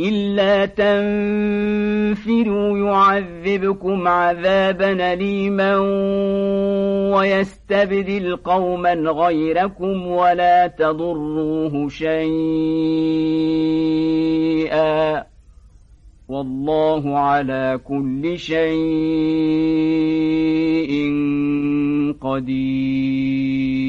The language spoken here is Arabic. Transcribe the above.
إلا تنفروا يعذبكم عذابا ليما ويستبدل قوما غيركم ولا تضروه شيئا والله على كل شيء قدير